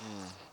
嗯。